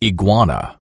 iguana.